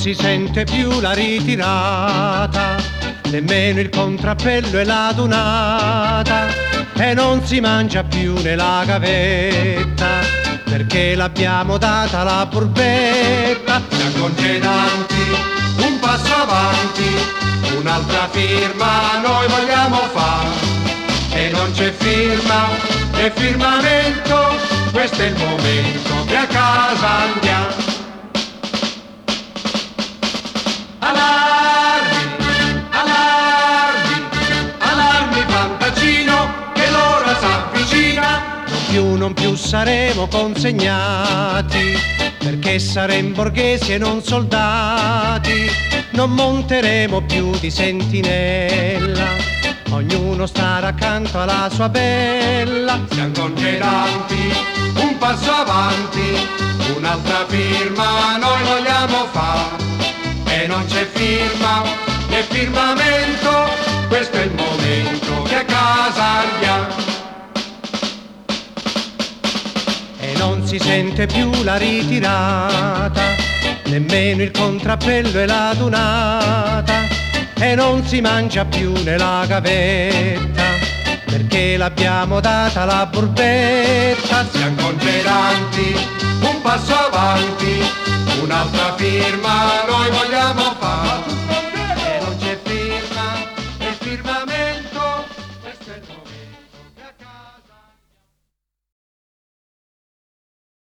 si sente più la ritirata, nemmeno il contrappello e la dunata, e non si mangia più nella gavetta, perché l'abbiamo data la burbetta. Siamo congedanti, un passo avanti, un'altra firma noi vogliamo fare. E non c'è firma né firmamento, questo è il momento che a casa andiamo. Saremo consegnati, perché saremo borghesi e non soldati, non monteremo più di sentinella, ognuno starà accanto alla sua bella. Siamo congedanti, un passo avanti, un'altra firma noi vogliamo fare. E non c'è firma né firmamento, si sente più la ritirata, nemmeno il contrappello e la dunata, e non si mangia più nella gavetta, perché l'abbiamo data la burbetta. Siamo congedanti, un passo avanti, un'altra firma